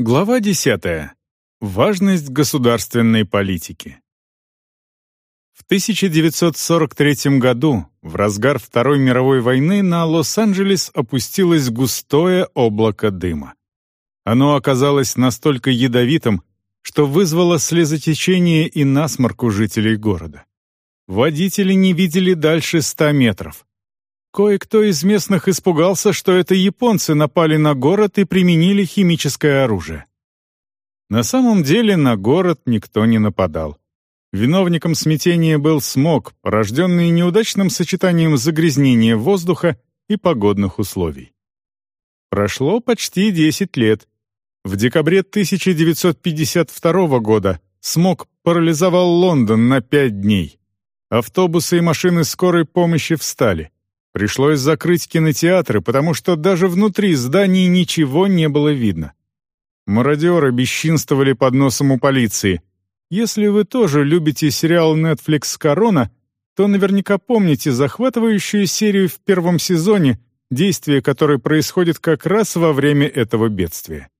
Глава 10. Важность государственной политики. В 1943 году, в разгар Второй мировой войны, на Лос-Анджелес опустилось густое облако дыма. Оно оказалось настолько ядовитым, что вызвало слезотечение и насморк у жителей города. Водители не видели дальше ста метров. Кое-кто из местных испугался, что это японцы напали на город и применили химическое оружие. На самом деле на город никто не нападал. Виновником смятения был смог, порожденный неудачным сочетанием загрязнения воздуха и погодных условий. Прошло почти 10 лет. В декабре 1952 года смог парализовал Лондон на 5 дней. Автобусы и машины скорой помощи встали. Пришлось закрыть кинотеатры, потому что даже внутри зданий ничего не было видно. Мародеры бесчинствовали под носом у полиции. Если вы тоже любите сериал Netflix «Корона», то наверняка помните захватывающую серию в первом сезоне, действие которой происходит как раз во время этого бедствия.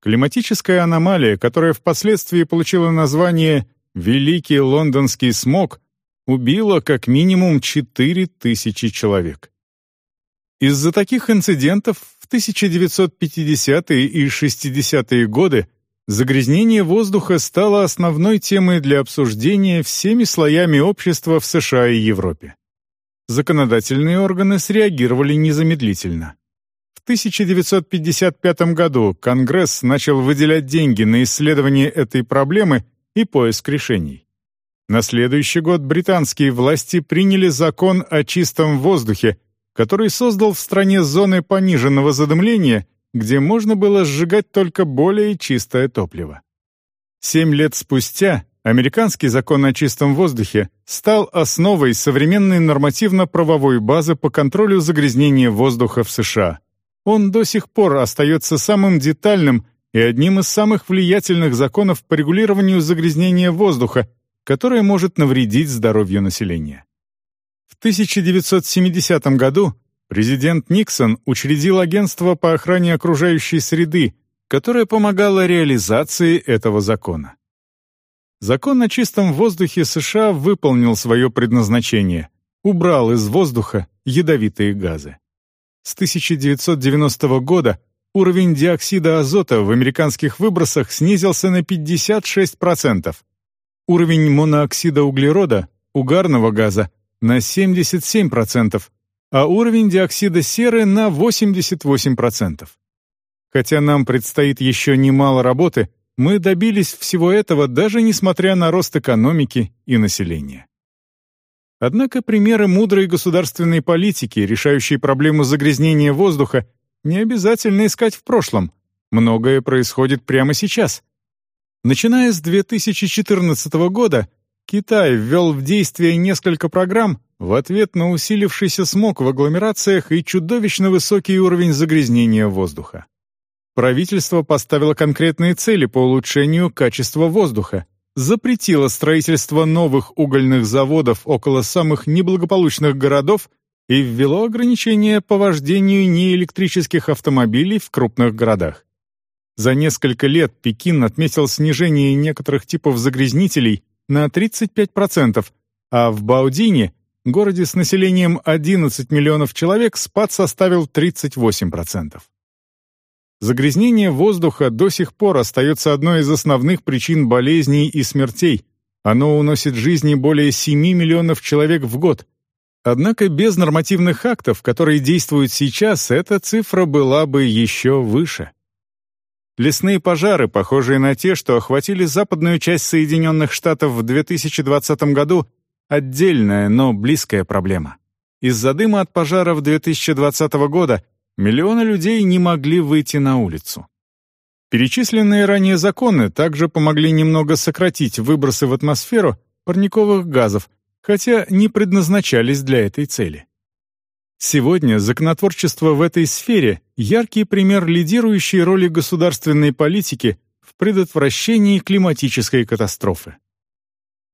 Климатическая аномалия, которая впоследствии получила название «Великий лондонский смог», убило как минимум 4000 человек. Из-за таких инцидентов в 1950-е и 60-е годы загрязнение воздуха стало основной темой для обсуждения всеми слоями общества в США и Европе. Законодательные органы среагировали незамедлительно. В 1955 году Конгресс начал выделять деньги на исследование этой проблемы и поиск решений. На следующий год британские власти приняли закон о чистом воздухе, который создал в стране зоны пониженного задымления, где можно было сжигать только более чистое топливо. Семь лет спустя американский закон о чистом воздухе стал основой современной нормативно-правовой базы по контролю загрязнения воздуха в США. Он до сих пор остается самым детальным и одним из самых влиятельных законов по регулированию загрязнения воздуха, которое может навредить здоровью населения. В 1970 году президент Никсон учредил агентство по охране окружающей среды, которое помогало реализации этого закона. Закон о чистом воздухе США выполнил свое предназначение, убрал из воздуха ядовитые газы. С 1990 года уровень диоксида азота в американских выбросах снизился на 56%, уровень монооксида углерода, угарного газа, на 77%, а уровень диоксида серы на 88%. Хотя нам предстоит еще немало работы, мы добились всего этого даже несмотря на рост экономики и населения. Однако примеры мудрой государственной политики, решающей проблему загрязнения воздуха, не обязательно искать в прошлом. Многое происходит прямо сейчас. Начиная с 2014 года, Китай ввел в действие несколько программ в ответ на усилившийся смог в агломерациях и чудовищно высокий уровень загрязнения воздуха. Правительство поставило конкретные цели по улучшению качества воздуха, запретило строительство новых угольных заводов около самых неблагополучных городов и ввело ограничения по вождению неэлектрических автомобилей в крупных городах. За несколько лет Пекин отметил снижение некоторых типов загрязнителей на 35%, а в Баодине, городе с населением 11 миллионов человек, спад составил 38%. Загрязнение воздуха до сих пор остается одной из основных причин болезней и смертей. Оно уносит жизни более 7 миллионов человек в год. Однако без нормативных актов, которые действуют сейчас, эта цифра была бы еще выше. Лесные пожары, похожие на те, что охватили западную часть Соединенных Штатов в 2020 году, отдельная, но близкая проблема. Из-за дыма от пожаров 2020 года миллионы людей не могли выйти на улицу. Перечисленные ранее законы также помогли немного сократить выбросы в атмосферу парниковых газов, хотя не предназначались для этой цели. Сегодня законотворчество в этой сфере — яркий пример лидирующей роли государственной политики в предотвращении климатической катастрофы.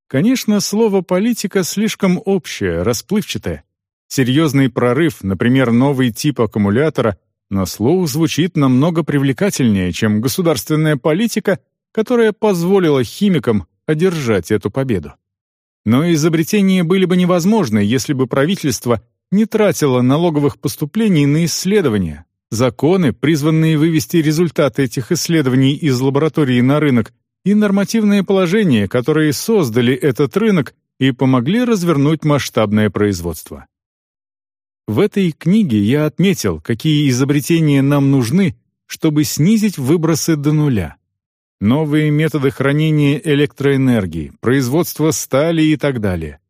Конечно, слово «политика» слишком общее, расплывчатое. Серьезный прорыв, например, новый тип аккумулятора, на слух звучит намного привлекательнее, чем государственная политика, которая позволила химикам одержать эту победу. Но изобретения были бы невозможны, если бы правительство не тратило налоговых поступлений на исследования, законы, призванные вывести результаты этих исследований из лаборатории на рынок, и нормативные положения, которые создали этот рынок и помогли развернуть масштабное производство. В этой книге я отметил, какие изобретения нам нужны, чтобы снизить выбросы до нуля. Новые методы хранения электроэнергии, производства стали и так далее.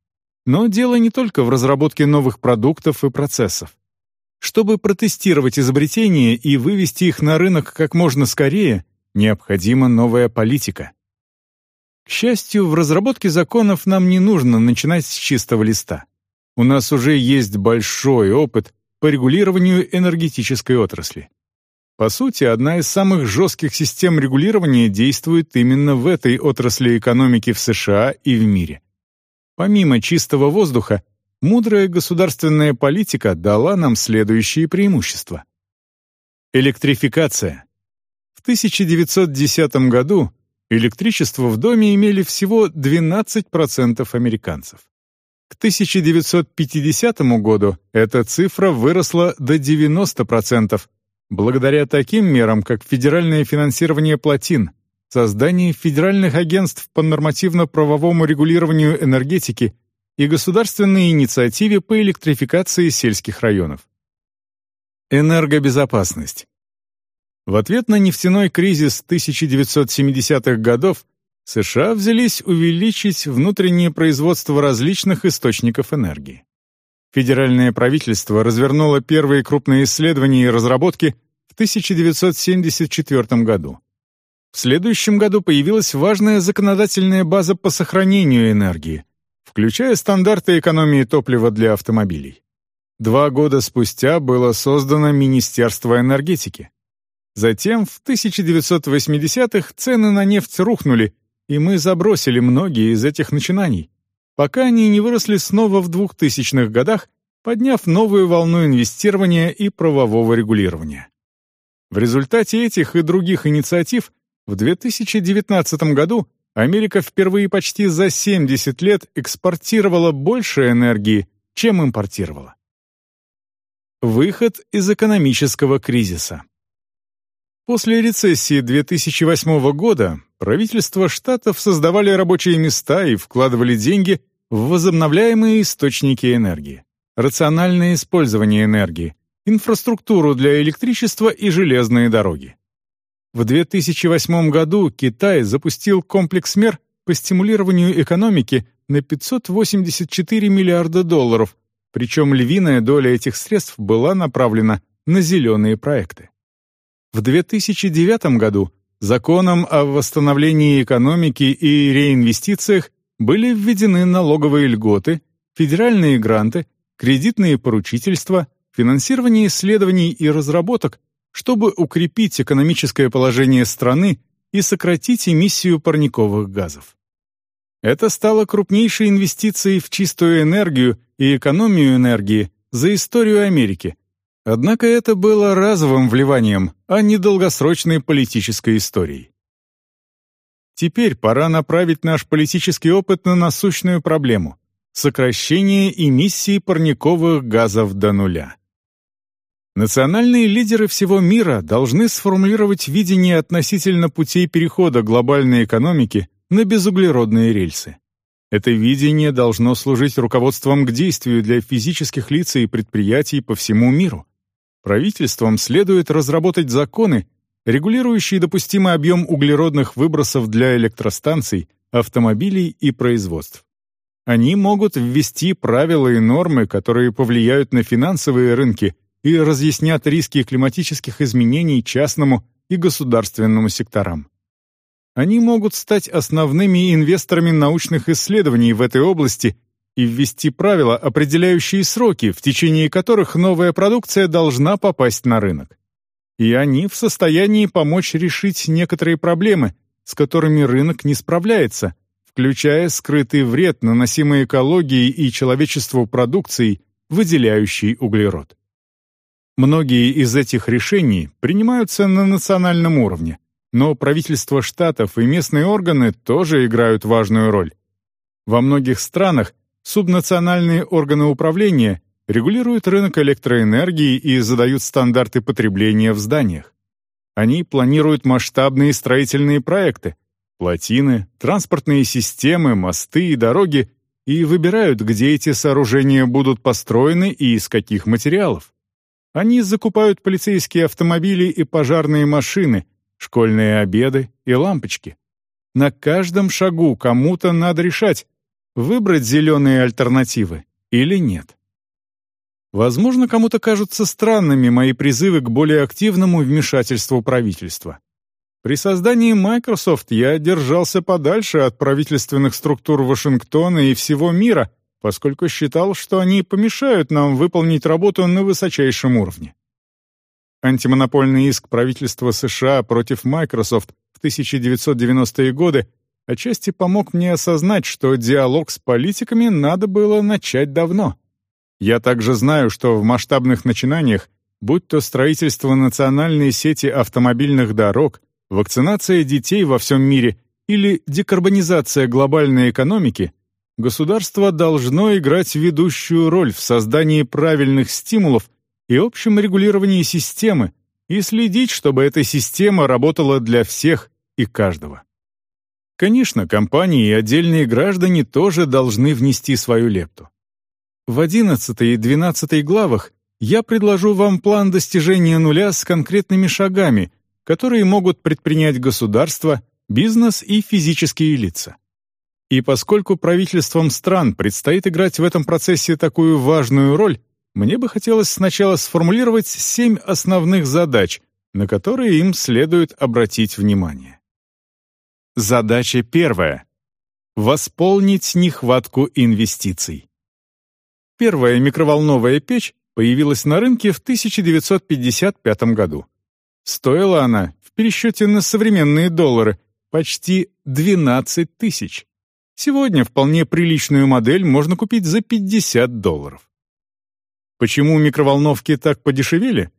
Но дело не только в разработке новых продуктов и процессов. Чтобы протестировать изобретения и вывести их на рынок как можно скорее, необходима новая политика. К счастью, в разработке законов нам не нужно начинать с чистого листа. У нас уже есть большой опыт по регулированию энергетической отрасли. По сути, одна из самых жестких систем регулирования действует именно в этой отрасли экономики в США и в мире. Помимо чистого воздуха, мудрая государственная политика дала нам следующие преимущества. Электрификация. В 1910 году электричество в доме имели всего 12% американцев. К 1950 году эта цифра выросла до 90%, благодаря таким мерам, как федеральное финансирование плотин, создание федеральных агентств по нормативно-правовому регулированию энергетики и государственной инициативе по электрификации сельских районов. Энергобезопасность. В ответ на нефтяной кризис 1970-х годов США взялись увеличить внутреннее производство различных источников энергии. Федеральное правительство развернуло первые крупные исследования и разработки в 1974 году. В следующем году появилась важная законодательная база по сохранению энергии, включая стандарты экономии топлива для автомобилей. Два года спустя было создано Министерство энергетики. Затем, в 1980-х, цены на нефть рухнули, и мы забросили многие из этих начинаний, пока они не выросли снова в 2000-х годах, подняв новую волну инвестирования и правового регулирования. В результате этих и других инициатив в 2019 году Америка впервые почти за 70 лет экспортировала больше энергии, чем импортировала. Выход из экономического кризиса После рецессии 2008 года правительства штатов создавали рабочие места и вкладывали деньги в возобновляемые источники энергии, рациональное использование энергии, инфраструктуру для электричества и железные дороги. В 2008 году Китай запустил комплекс мер по стимулированию экономики на 584 миллиарда долларов, причем львиная доля этих средств была направлена на зеленые проекты. В 2009 году законом о восстановлении экономики и реинвестициях были введены налоговые льготы, федеральные гранты, кредитные поручительства, финансирование исследований и разработок, чтобы укрепить экономическое положение страны и сократить эмиссию парниковых газов. Это стало крупнейшей инвестицией в чистую энергию и экономию энергии за историю Америки – Однако это было разовым вливанием, а не долгосрочной политической историей. Теперь пора направить наш политический опыт на насущную проблему — сокращение эмиссии парниковых газов до нуля. Национальные лидеры всего мира должны сформулировать видение относительно путей перехода глобальной экономики на безуглеродные рельсы. Это видение должно служить руководством к действию для физических лиц и предприятий по всему миру. Правительствам следует разработать законы, регулирующие допустимый объем углеродных выбросов для электростанций, автомобилей и производств. Они могут ввести правила и нормы, которые повлияют на финансовые рынки и разъяснят риски климатических изменений частному и государственному секторам. Они могут стать основными инвесторами научных исследований в этой области и ввести правила, определяющие сроки, в течение которых новая продукция должна попасть на рынок. И они в состоянии помочь решить некоторые проблемы, с которыми рынок не справляется, включая скрытый вред, наносимый экологии и человечеству продукцией, выделяющей углерод. Многие из этих решений принимаются на национальном уровне, но правительства штатов и местные органы тоже играют важную роль. Во многих странах субнациональные органы управления регулируют рынок электроэнергии и задают стандарты потребления в зданиях. Они планируют масштабные строительные проекты, плотины, транспортные системы, мосты и дороги и выбирают, где эти сооружения будут построены и из каких материалов. Они закупают полицейские автомобили и пожарные машины, школьные обеды и лампочки. На каждом шагу кому-то надо решать, выбрать зеленые альтернативы или нет. Возможно, кому-то кажутся странными мои призывы к более активному вмешательству правительства. При создании Microsoft я держался подальше от правительственных структур Вашингтона и всего мира, поскольку считал, что они помешают нам выполнить работу на высочайшем уровне. Антимонопольный иск правительства США против Microsoft в 1990-е годы отчасти помог мне осознать, что диалог с политиками надо было начать давно. Я также знаю, что в масштабных начинаниях, будь то строительство национальной сети автомобильных дорог, вакцинация детей во всем мире или декарбонизация глобальной экономики, государство должно играть ведущую роль в создании правильных стимулов и общем регулировании системы и следить, чтобы эта система работала для всех и каждого. Конечно, компании и отдельные граждане тоже должны внести свою лепту. В 11 и 12 главах я предложу вам план достижения нуля с конкретными шагами, которые могут предпринять государство, бизнес и физические лица. И поскольку правительствам стран предстоит играть в этом процессе такую важную роль, мне бы хотелось сначала сформулировать семь основных задач, на которые им следует обратить внимание. Задача первая. Восполнить нехватку инвестиций. Первая микроволновая печь появилась на рынке в 1955 году. Стоила она, в пересчете на современные доллары, почти 12 тысяч. Сегодня вполне приличную модель можно купить за 50 долларов. Почему микроволновки так подешевели?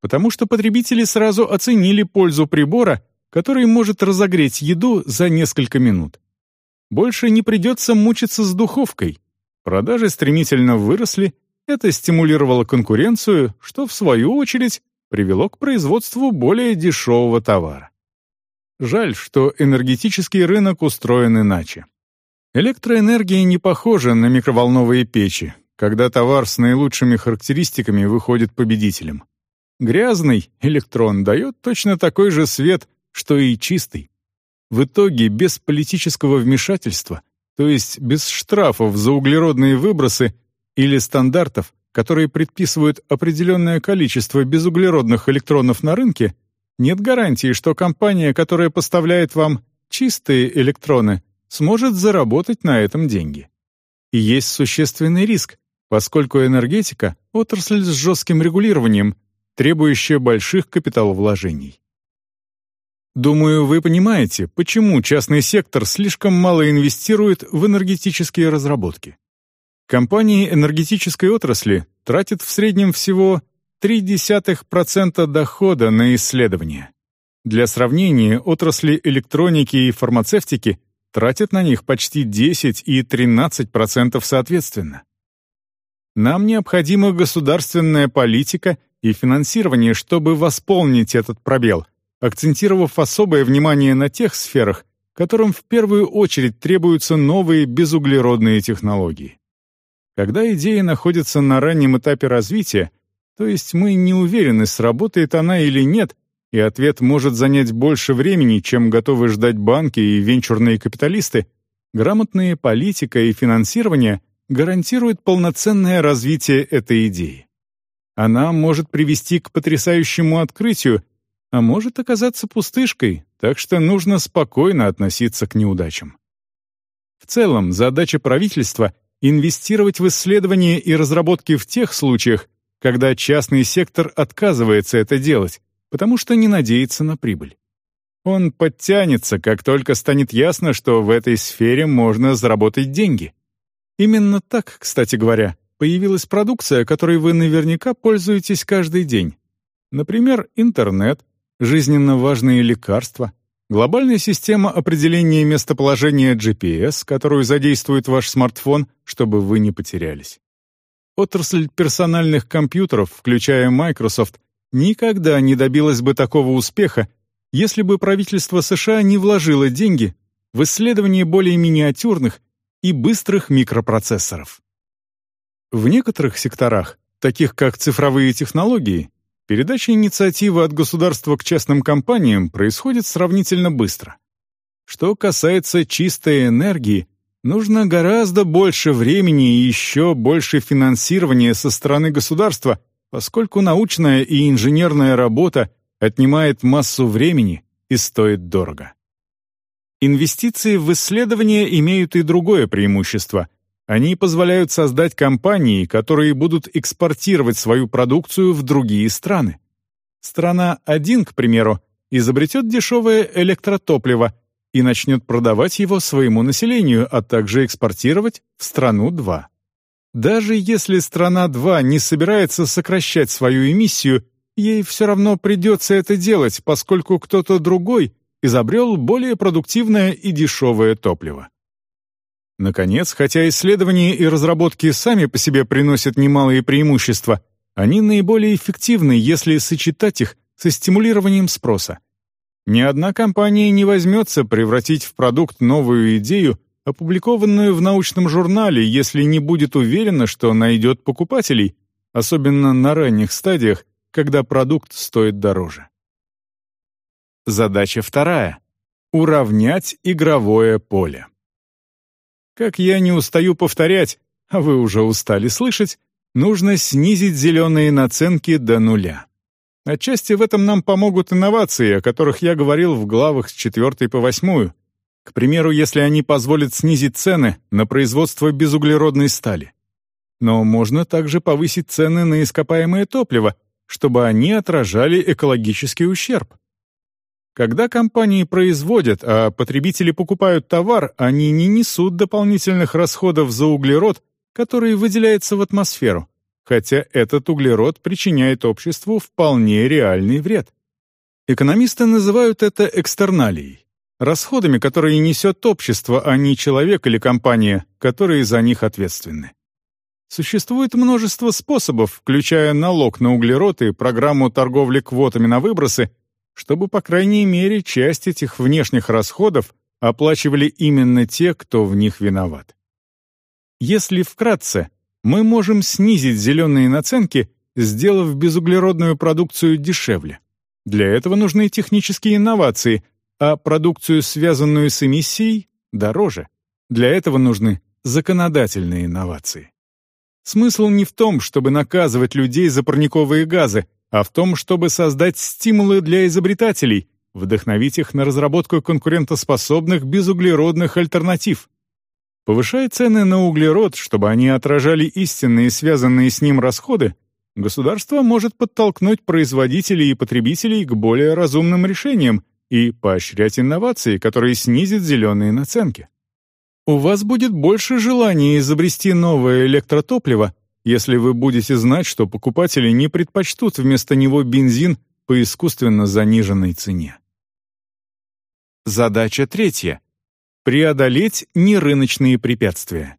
Потому что потребители сразу оценили пользу прибора, который может разогреть еду за несколько минут. Больше не придется мучиться с духовкой. Продажи стремительно выросли, это стимулировало конкуренцию, что, в свою очередь, привело к производству более дешевого товара. Жаль, что энергетический рынок устроен иначе. Электроэнергия не похожа на микроволновые печи, когда товар с наилучшими характеристиками выходит победителем. Грязный электрон дает точно такой же свет, что и чистый. В итоге без политического вмешательства, то есть без штрафов за углеродные выбросы или стандартов, которые предписывают определенное количество безуглеродных электронов на рынке, нет гарантии, что компания, которая поставляет вам чистые электроны, сможет заработать на этом деньги. И есть существенный риск, поскольку энергетика — отрасль с жестким регулированием, требующая больших капиталовложений. Думаю, вы понимаете, почему частный сектор слишком мало инвестирует в энергетические разработки. Компании энергетической отрасли тратят в среднем всего 0,3% дохода на исследования. Для сравнения, отрасли электроники и фармацевтики тратят на них почти 10 и 13% соответственно. Нам необходима государственная политика и финансирование, чтобы восполнить этот пробел, акцентировав особое внимание на тех сферах, которым в первую очередь требуются новые безуглеродные технологии. Когда идея находится на раннем этапе развития, то есть мы не уверены, сработает она или нет, и ответ может занять больше времени, чем готовы ждать банки и венчурные капиталисты, грамотная политика и финансирование гарантируют полноценное развитие этой идеи. Она может привести к потрясающему открытию, а может оказаться пустышкой, так что нужно спокойно относиться к неудачам. В целом, задача правительства — инвестировать в исследования и разработки в тех случаях, когда частный сектор отказывается это делать, потому что не надеется на прибыль. Он подтянется, как только станет ясно, что в этой сфере можно заработать деньги. Именно так, кстати говоря, появилась продукция, которой вы наверняка пользуетесь каждый день. Например, интернет, жизненно важные лекарства, глобальная система определения местоположения GPS, которую задействует ваш смартфон, чтобы вы не потерялись. Отрасль персональных компьютеров, включая Microsoft, никогда не добилась бы такого успеха, если бы правительство США не вложило деньги в исследование более миниатюрных и быстрых микропроцессоров. В некоторых секторах, таких как цифровые технологии, передача инициативы от государства к частным компаниям происходит сравнительно быстро. Что касается чистой энергии, нужно гораздо больше времени и еще больше финансирования со стороны государства, поскольку научная и инженерная работа отнимает массу времени и стоит дорого. Инвестиции в исследования имеют и другое преимущество. Они позволяют создать компании, которые будут экспортировать свою продукцию в другие страны. Страна 1, к примеру, изобретет дешевое электротопливо и начнет продавать его своему населению, а также экспортировать в страну 2. Даже если страна 2 не собирается сокращать свою эмиссию, ей все равно придется это делать, поскольку кто-то другой изобрел более продуктивное и дешевое топливо. Наконец, хотя исследования и разработки сами по себе приносят немалые преимущества, они наиболее эффективны, если сочетать их со стимулированием спроса. Ни одна компания не возьмется превратить в продукт новую идею, опубликованную в научном журнале, если не будет уверена, что найдет покупателей, особенно на ранних стадиях, когда продукт стоит дороже. Задача вторая — уравнять игровое поле. Как я не устаю повторять, а вы уже устали слышать, нужно снизить зеленые наценки до нуля. Отчасти в этом нам помогут инновации, о которых я говорил в главах с 4 по 8. К примеру, если они позволят снизить цены на производство безуглеродной стали. Но можно также повысить цены на ископаемое топливо, чтобы они отражали экологический ущерб. Когда компании производят, а потребители покупают товар, они не несут дополнительных расходов за углерод, который выделяется в атмосферу, хотя этот углерод причиняет обществу вполне реальный вред. Экономисты называют это экстерналией, расходами, которые несет общество, а не человек или компания, которые за них ответственны. Существует множество способов, включая налог на углерод и программу торговли квотами на выбросы, чтобы, по крайней мере, часть этих внешних расходов оплачивали именно те, кто в них виноват. Если вкратце, мы можем снизить зеленые наценки, сделав безуглеродную продукцию дешевле. Для этого нужны технические инновации, а продукцию, связанную с эмиссией, дороже. Для этого нужны законодательные инновации. Смысл не в том, чтобы наказывать людей за парниковые газы, а в том, чтобы создать стимулы для изобретателей, вдохновить их на разработку конкурентоспособных безуглеродных альтернатив. Повышая цены на углерод, чтобы они отражали истинные связанные с ним расходы, государство может подтолкнуть производителей и потребителей к более разумным решениям и поощрять инновации, которые снизят зеленые наценки. У вас будет больше желания изобрести новое электротопливо, если вы будете знать, что покупатели не предпочтут вместо него бензин по искусственно заниженной цене. Задача третья. Преодолеть нерыночные препятствия.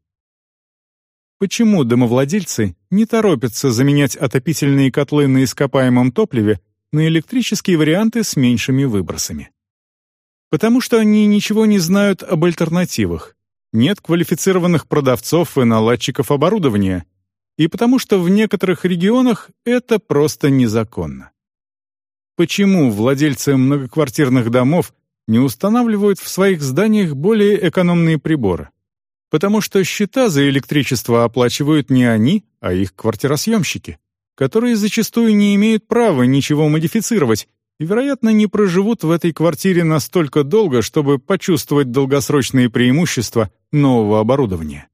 Почему домовладельцы не торопятся заменять отопительные котлы на ископаемом топливе на электрические варианты с меньшими выбросами? Потому что они ничего не знают об альтернативах. Нет квалифицированных продавцов и наладчиков оборудования — и потому что в некоторых регионах это просто незаконно. Почему владельцы многоквартирных домов не устанавливают в своих зданиях более экономные приборы? Потому что счета за электричество оплачивают не они, а их квартиросъемщики, которые зачастую не имеют права ничего модифицировать и, вероятно, не проживут в этой квартире настолько долго, чтобы почувствовать долгосрочные преимущества нового оборудования.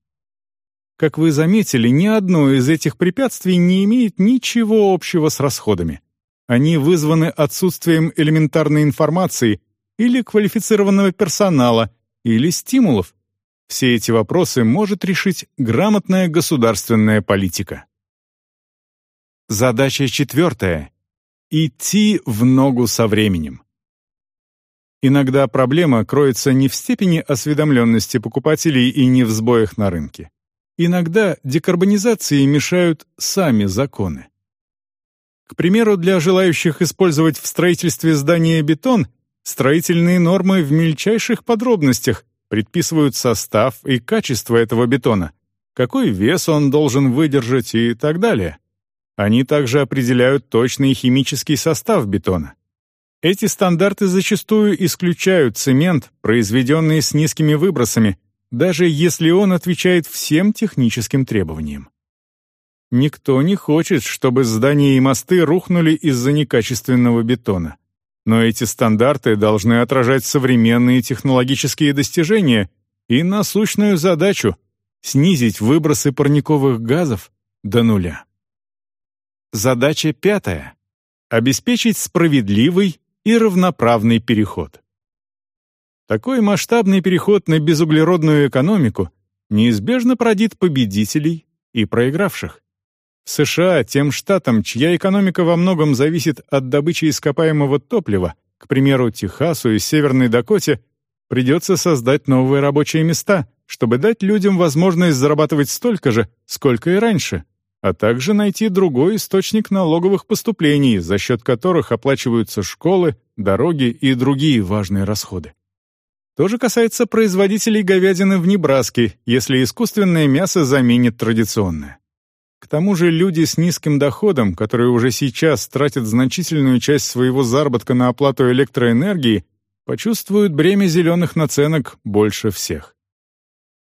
Как вы заметили, ни одно из этих препятствий не имеет ничего общего с расходами. Они вызваны отсутствием элементарной информации или квалифицированного персонала, или стимулов. Все эти вопросы может решить грамотная государственная политика. Задача четвертая. Идти в ногу со временем. Иногда проблема кроется не в степени осведомленности покупателей и не в сбоях на рынке. Иногда декарбонизации мешают сами законы. К примеру, для желающих использовать в строительстве здания бетон, строительные нормы в мельчайших подробностях предписывают состав и качество этого бетона, какой вес он должен выдержать и так далее. Они также определяют точный химический состав бетона. Эти стандарты зачастую исключают цемент, произведенный с низкими выбросами, даже если он отвечает всем техническим требованиям. Никто не хочет, чтобы здания и мосты рухнули из-за некачественного бетона. Но эти стандарты должны отражать современные технологические достижения и насущную задачу — снизить выбросы парниковых газов до нуля. Задача пятая — обеспечить справедливый и равноправный переход. Такой масштабный переход на безуглеродную экономику неизбежно породит победителей и проигравших. В США, тем штатам, чья экономика во многом зависит от добычи ископаемого топлива, к примеру, Техасу и Северной Дакоте, придется создать новые рабочие места, чтобы дать людям возможность зарабатывать столько же, сколько и раньше, а также найти другой источник налоговых поступлений, за счет которых оплачиваются школы, дороги и другие важные расходы. То же касается производителей говядины в Небраске, если искусственное мясо заменит традиционное. К тому же люди с низким доходом, которые уже сейчас тратят значительную часть своего заработка на оплату электроэнергии, почувствуют бремя зеленых наценок больше всех.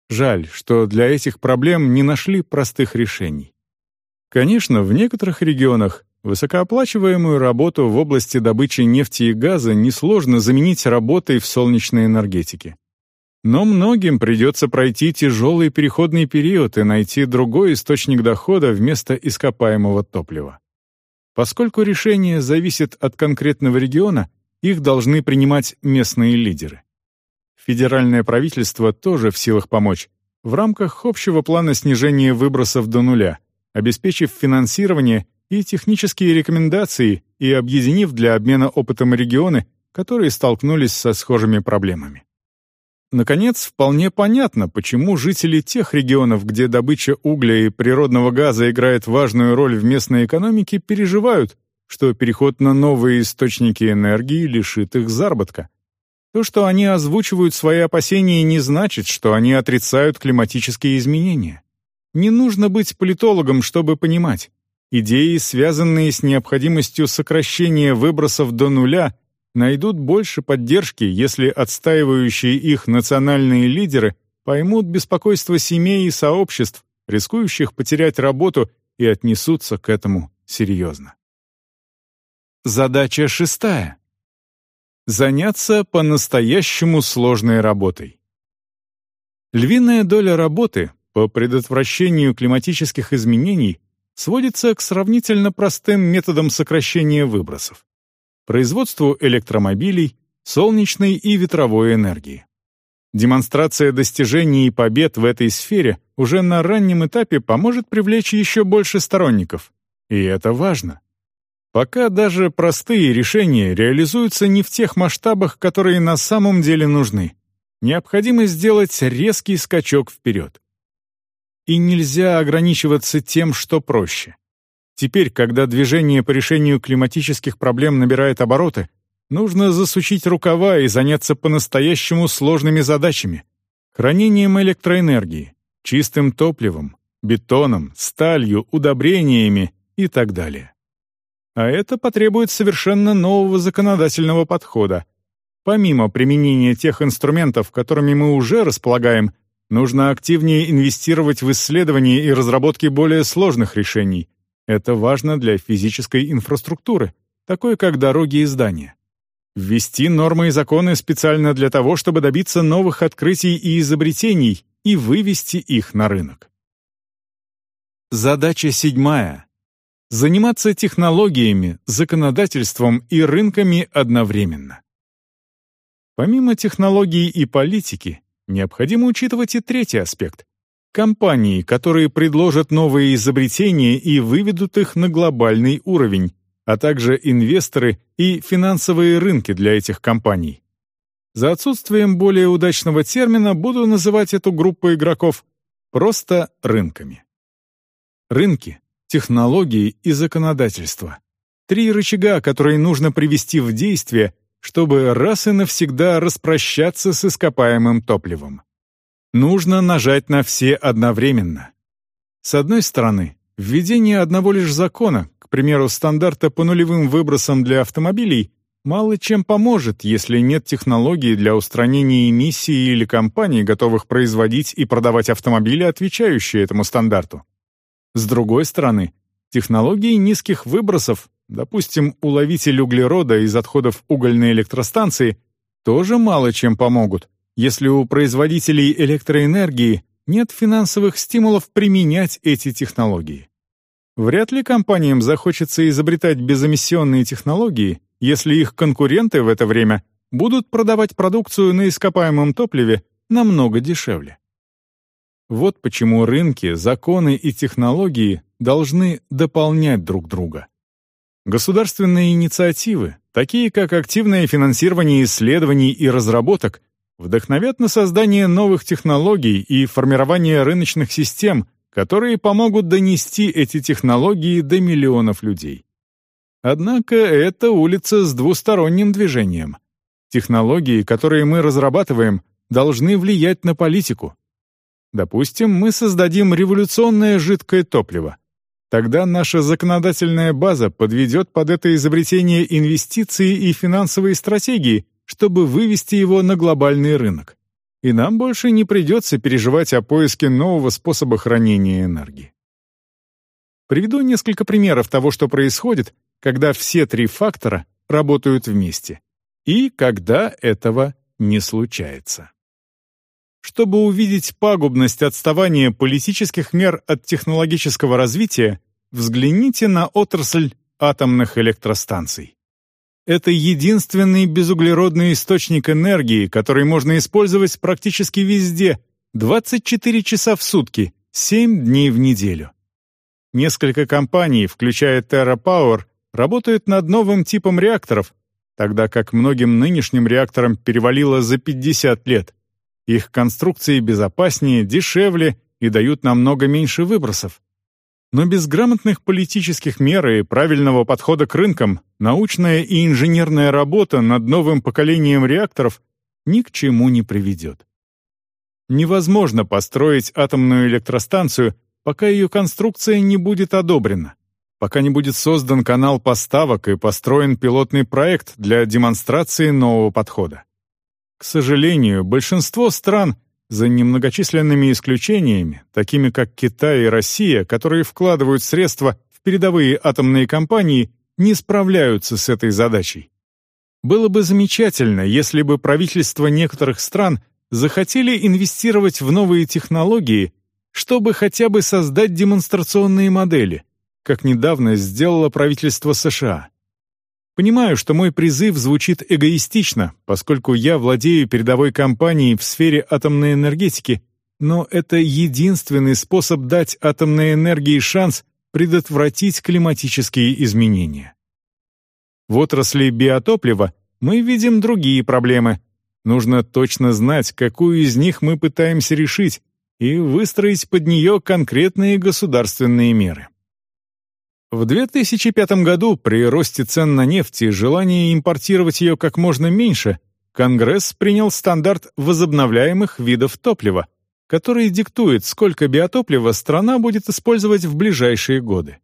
Жаль, что для этих проблем не нашли простых решений. Конечно, в некоторых регионах высокооплачиваемую работу в области добычи нефти и газа несложно заменить работой в солнечной энергетике. Но многим придется пройти тяжелый переходный период и найти другой источник дохода вместо ископаемого топлива. Поскольку решение зависит от конкретного региона, их должны принимать местные лидеры. Федеральное правительство тоже в силах помочь в рамках общего плана снижения выбросов до нуля – обеспечив финансирование и технические рекомендации и объединив для обмена опытом регионы, которые столкнулись со схожими проблемами. Наконец, вполне понятно, почему жители тех регионов, где добыча угля и природного газа играет важную роль в местной экономике, переживают, что переход на новые источники энергии лишит их заработка. То, что они озвучивают свои опасения, не значит, что они отрицают климатические изменения. Не нужно быть политологом, чтобы понимать. Идеи, связанные с необходимостью сокращения выбросов до нуля, найдут больше поддержки, если отстаивающие их национальные лидеры поймут беспокойство семей и сообществ, рискующих потерять работу, и отнесутся к этому серьезно. Задача шестая. Заняться по-настоящему сложной работой. Львиная доля работы по предотвращению климатических изменений сводится к сравнительно простым методам сокращения выбросов — производству электромобилей, солнечной и ветровой энергии. Демонстрация достижений и побед в этой сфере уже на раннем этапе поможет привлечь еще больше сторонников. И это важно. Пока даже простые решения реализуются не в тех масштабах, которые на самом деле нужны. Необходимо сделать резкий скачок вперед. И нельзя ограничиваться тем, что проще. Теперь, когда движение по решению климатических проблем набирает обороты, нужно засучить рукава и заняться по-настоящему сложными задачами. Хранением электроэнергии, чистым топливом, бетоном, сталью, удобрениями и так далее. А это потребует совершенно нового законодательного подхода. Помимо применения тех инструментов, которыми мы уже располагаем, Нужно активнее инвестировать в исследования и разработки более сложных решений. Это важно для физической инфраструктуры, такой как дороги и здания. Ввести нормы и законы специально для того, чтобы добиться новых открытий и изобретений и вывести их на рынок. Задача седьмая. Заниматься технологиями, законодательством и рынками одновременно. Помимо технологий и политики, необходимо учитывать и третий аспект. Компании, которые предложат новые изобретения и выведут их на глобальный уровень, а также инвесторы и финансовые рынки для этих компаний. За отсутствием более удачного термина буду называть эту группу игроков просто рынками. Рынки, технологии и законодательство. Три рычага, которые нужно привести в действие, чтобы раз и навсегда распрощаться с ископаемым топливом. Нужно нажать на все одновременно. С одной стороны, введение одного лишь закона, к примеру, стандарта по нулевым выбросам для автомобилей, мало чем поможет, если нет технологии для устранения эмиссий или компаний, готовых производить и продавать автомобили, отвечающие этому стандарту. С другой стороны, технологии низких выбросов, допустим, уловитель углерода из отходов угольной электростанции, тоже мало чем помогут, если у производителей электроэнергии нет финансовых стимулов применять эти технологии. Вряд ли компаниям захочется изобретать безэмиссионные технологии, если их конкуренты в это время будут продавать продукцию на ископаемом топливе намного дешевле. Вот почему рынки, законы и технологии должны дополнять друг друга. Государственные инициативы, такие как активное финансирование исследований и разработок, вдохновят на создание новых технологий и формирование рыночных систем, которые помогут донести эти технологии до миллионов людей. Однако это улица с двусторонним движением. Технологии, которые мы разрабатываем, должны влиять на политику. Допустим, мы создадим революционное жидкое топливо. Тогда наша законодательная база подведет под это изобретение инвестиции и финансовые стратегии, чтобы вывести его на глобальный рынок. И нам больше не придется переживать о поиске нового способа хранения энергии. Приведу несколько примеров того, что происходит, когда все три фактора работают вместе, и когда этого не случается. Чтобы увидеть пагубность отставания политических мер от технологического развития, взгляните на отрасль атомных электростанций. Это единственный безуглеродный источник энергии, который можно использовать практически везде, 24 часа в сутки, 7 дней в неделю. Несколько компаний, включая TerraPower, работают над новым типом реакторов, тогда как многим нынешним реакторам перевалило за 50 лет. Их конструкции безопаснее, дешевле и дают намного меньше выбросов. Но без грамотных политических мер и правильного подхода к рынкам научная и инженерная работа над новым поколением реакторов ни к чему не приведет. Невозможно построить атомную электростанцию, пока ее конструкция не будет одобрена, пока не будет создан канал поставок и построен пилотный проект для демонстрации нового подхода. К сожалению, большинство стран — за немногочисленными исключениями, такими как Китай и Россия, которые вкладывают средства в передовые атомные компании, не справляются с этой задачей. Было бы замечательно, если бы правительства некоторых стран захотели инвестировать в новые технологии, чтобы хотя бы создать демонстрационные модели, как недавно сделало правительство США. Понимаю, что мой призыв звучит эгоистично, поскольку я владею передовой компанией в сфере атомной энергетики, но это единственный способ дать атомной энергии шанс предотвратить климатические изменения. В отрасли биотоплива мы видим другие проблемы. Нужно точно знать, какую из них мы пытаемся решить, и выстроить под нее конкретные государственные меры. В 2005 году при росте цен на нефть и желании импортировать ее как можно меньше, Конгресс принял стандарт возобновляемых видов топлива, который диктует, сколько биотоплива страна будет использовать в ближайшие годы.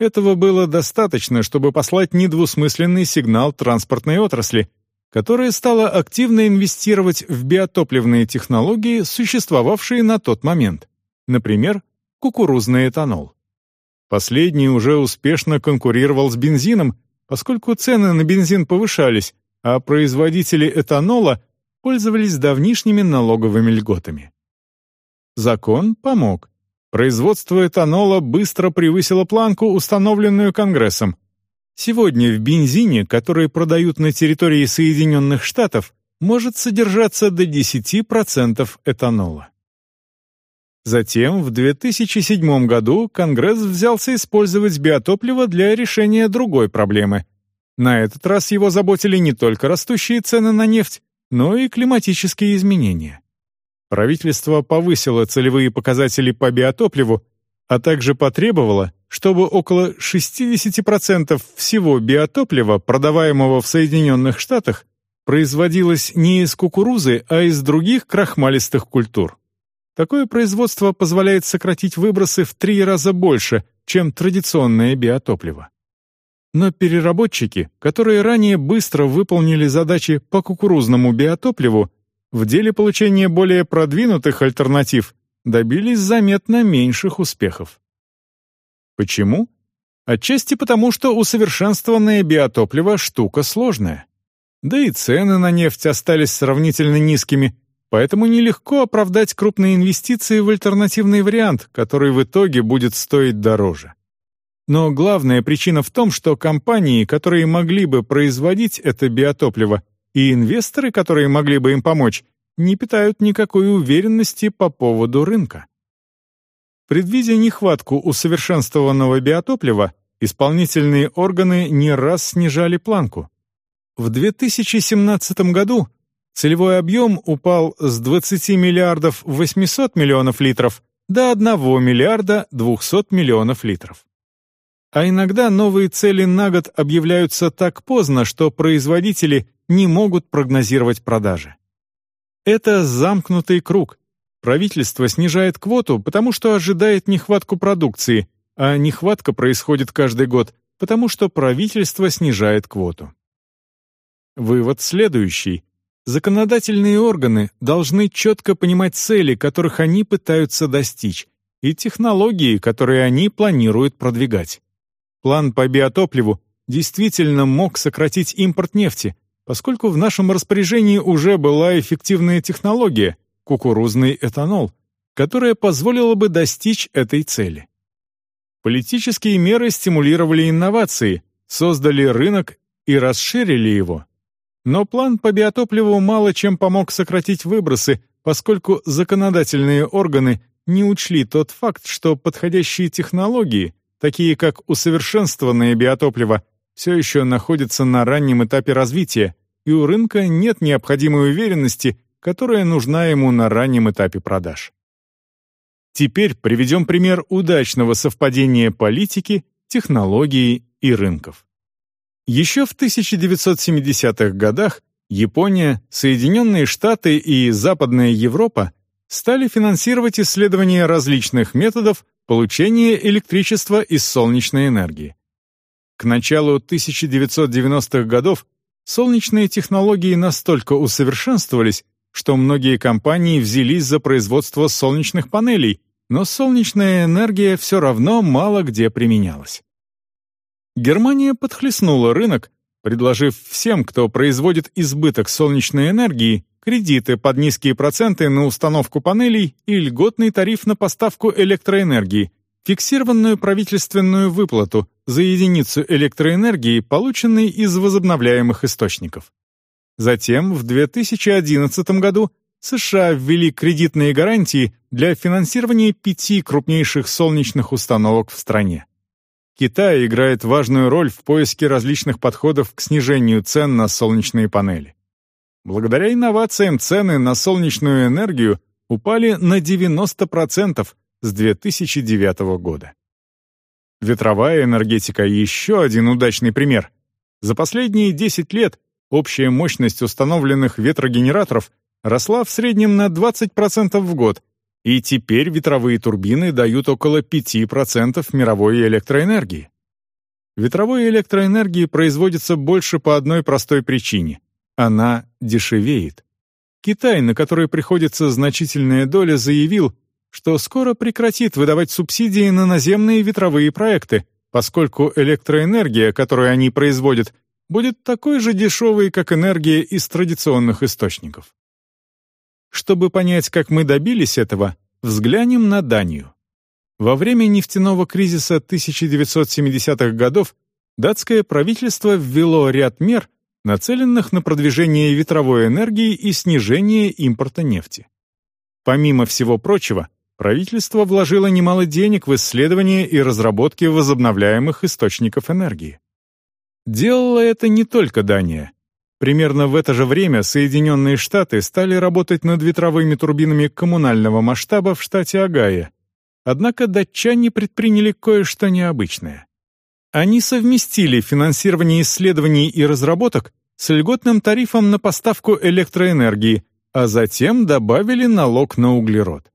Этого было достаточно, чтобы послать недвусмысленный сигнал транспортной отрасли, которая стала активно инвестировать в биотопливные технологии, существовавшие на тот момент, например, кукурузный этанол. Последний уже успешно конкурировал с бензином, поскольку цены на бензин повышались, а производители этанола пользовались давнишними налоговыми льготами. Закон помог. Производство этанола быстро превысило планку, установленную Конгрессом. Сегодня в бензине, который продают на территории Соединенных Штатов, может содержаться до 10% этанола. Затем, в 2007 году, Конгресс взялся использовать биотопливо для решения другой проблемы. На этот раз его заботили не только растущие цены на нефть, но и климатические изменения. Правительство повысило целевые показатели по биотопливу, а также потребовало, чтобы около 60% всего биотоплива, продаваемого в Соединенных Штатах, производилось не из кукурузы, а из других крахмалистых культур. Такое производство позволяет сократить выбросы в три раза больше, чем традиционное биотопливо. Но переработчики, которые ранее быстро выполнили задачи по кукурузному биотопливу, в деле получения более продвинутых альтернатив добились заметно меньших успехов. Почему? Отчасти потому, что усовершенствованное биотопливо – штука сложная. Да и цены на нефть остались сравнительно низкими, поэтому нелегко оправдать крупные инвестиции в альтернативный вариант, который в итоге будет стоить дороже. Но главная причина в том, что компании, которые могли бы производить это биотопливо, и инвесторы, которые могли бы им помочь, не питают никакой уверенности по поводу рынка. Предвидя нехватку усовершенствованного биотоплива, исполнительные органы не раз снижали планку. В 2017 году целевой объем упал с 20 миллиардов 800 миллионов литров до 1 миллиарда 200 миллионов литров. А иногда новые цели на год объявляются так поздно, что производители не могут прогнозировать продажи. Это замкнутый круг. Правительство снижает квоту, потому что ожидает нехватку продукции, а нехватка происходит каждый год, потому что правительство снижает квоту. Вывод следующий. Законодательные органы должны четко понимать цели, которых они пытаются достичь, и технологии, которые они планируют продвигать. План по биотопливу действительно мог сократить импорт нефти, поскольку в нашем распоряжении уже была эффективная технология — кукурузный этанол, которая позволила бы достичь этой цели. Политические меры стимулировали инновации, создали рынок и расширили его. Но план по биотопливу мало чем помог сократить выбросы, поскольку законодательные органы не учли тот факт, что подходящие технологии, такие как усовершенствованное биотопливо, все еще находятся на раннем этапе развития, и у рынка нет необходимой уверенности, которая нужна ему на раннем этапе продаж. Теперь приведем пример удачного совпадения политики, технологии и рынков. Еще в 1970-х годах Япония, Соединенные Штаты и Западная Европа стали финансировать исследования различных методов получения электричества из солнечной энергии. К началу 1990-х годов солнечные технологии настолько усовершенствовались, что многие компании взялись за производство солнечных панелей, но солнечная энергия все равно мало где применялась. Германия подхлестнула рынок, предложив всем, кто производит избыток солнечной энергии, кредиты под низкие проценты на установку панелей и льготный тариф на поставку электроэнергии, фиксированную правительственную выплату за единицу электроэнергии, полученной из возобновляемых источников. Затем, в 2011 году, США ввели кредитные гарантии для финансирования пяти крупнейших солнечных установок в стране. Китай играет важную роль в поиске различных подходов к снижению цен на солнечные панели. Благодаря инновациям цены на солнечную энергию упали на 90% с 2009 года. Ветровая энергетика — еще один удачный пример. За последние 10 лет общая мощность установленных ветрогенераторов росла в среднем на 20% в год — и теперь ветровые турбины дают около 5% мировой электроэнергии. Ветровой электроэнергии производится больше по одной простой причине – она дешевеет. Китай, на который приходится значительная доля, заявил, что скоро прекратит выдавать субсидии на наземные ветровые проекты, поскольку электроэнергия, которую они производят, будет такой же дешевой, как энергия из традиционных источников. Чтобы понять, как мы добились этого, взглянем на Данию. Во время нефтяного кризиса 1970-х годов датское правительство ввело ряд мер, нацеленных на продвижение ветровой энергии и снижение импорта нефти. Помимо всего прочего, правительство вложило немало денег в исследования и разработки возобновляемых источников энергии. Делала это не только Дания. Примерно в это же время Соединенные Штаты стали работать над ветровыми турбинами коммунального масштаба в штате Огайо. Однако датчане предприняли кое-что необычное. Они совместили финансирование исследований и разработок с льготным тарифом на поставку электроэнергии, а затем добавили налог на углерод.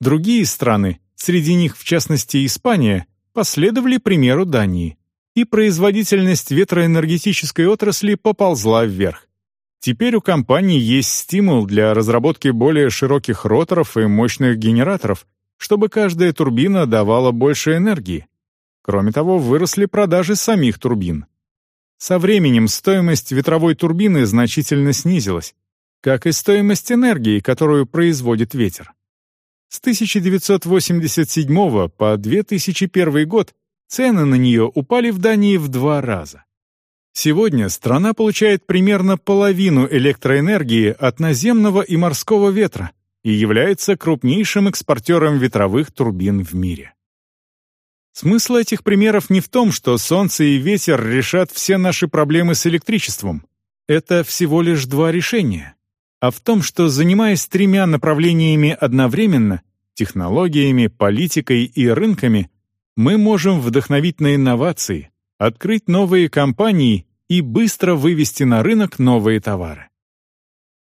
Другие страны, среди них в частности Испания, последовали примеру Дании, и производительность ветроэнергетической отрасли поползла вверх. Теперь у компании есть стимул для разработки более широких роторов и мощных генераторов, чтобы каждая турбина давала больше энергии. Кроме того, выросли продажи самих турбин. Со временем стоимость ветровой турбины значительно снизилась, как и стоимость энергии, которую производит ветер. С 1987 по 2001 год цены на нее упали в Дании в два раза. Сегодня страна получает примерно половину электроэнергии от наземного и морского ветра и является крупнейшим экспортером ветровых турбин в мире. Смысл этих примеров не в том, что солнце и ветер решат все наши проблемы с электричеством. Это всего лишь два решения а в том, что, занимаясь тремя направлениями одновременно — технологиями, политикой и рынками — мы можем вдохновить на инновации, открыть новые компании и быстро вывести на рынок новые товары.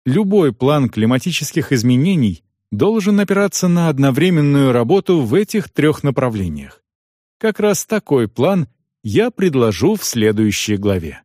Любой план климатических изменений должен опираться на одновременную работу в этих трех направлениях. Как раз такой план я предложу в следующей главе.